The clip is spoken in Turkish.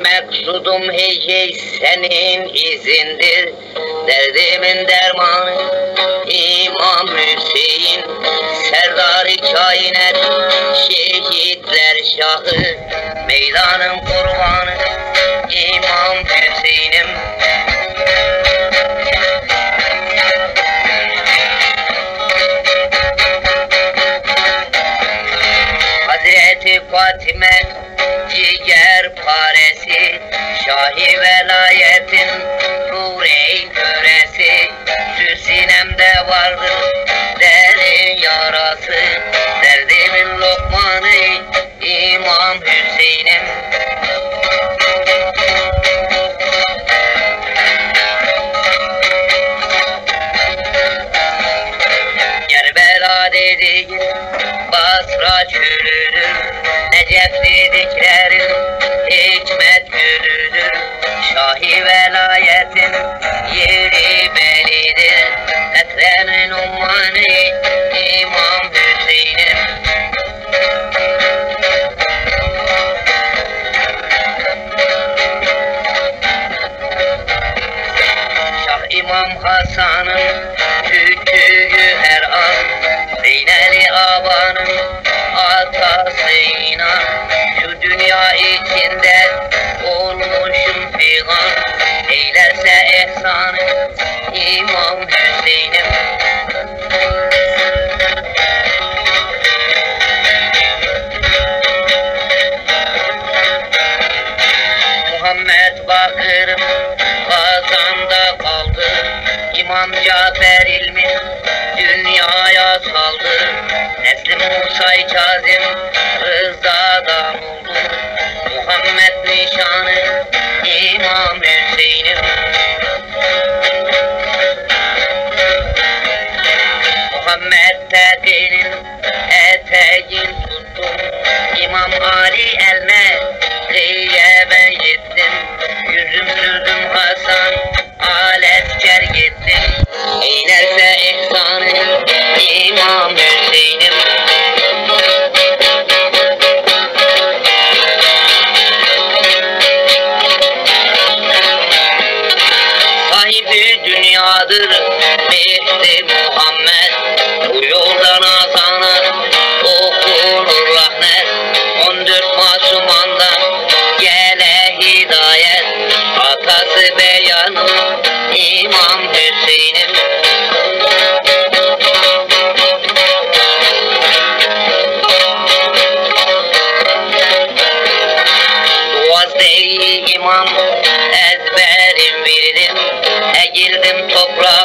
Meksudum hey hey senin izindir. Derdimin dermanı İmam Hüseyin. Serdar-ı kainat Şehitler şahı Meydanın kurbanı İmam Hüseyin'im. Hazreti Fatime ciğer paresi Şahi velayetin Nure-i köresi. Şu sinemde vardır derin yarası Dediğin Basra çölüdür Necef dediklerin Hikmet gülüdür. Şahi velayetin Yeri belidir Ekremin ummanı İmam Hüseyin'im. Şah İmam Hasan'ın küçüğü Zeyneli Aba'nın atası inan Şu dünya içinde olmuşum figan Eylerse ehsanı İmam Hüseyin'im. Muhammed Bakır'ım kazanda kaldı. İmam Cafer ilmin dünyaya Say Kazım Rıza'dan oldu Muhammed nişanı İmam Hüseyin'im Muhammed Tekin'in eteğin tuttum İmam Ali elme sahibi dünyadır Mehdi Muhammed. Bu yoldan azanan okunur rahmet. 14 masumandan gele hidayet. Atası beyanı İmam Hüseyin'im. Boğaz değil imam ezberim bildim eğildim toprağa.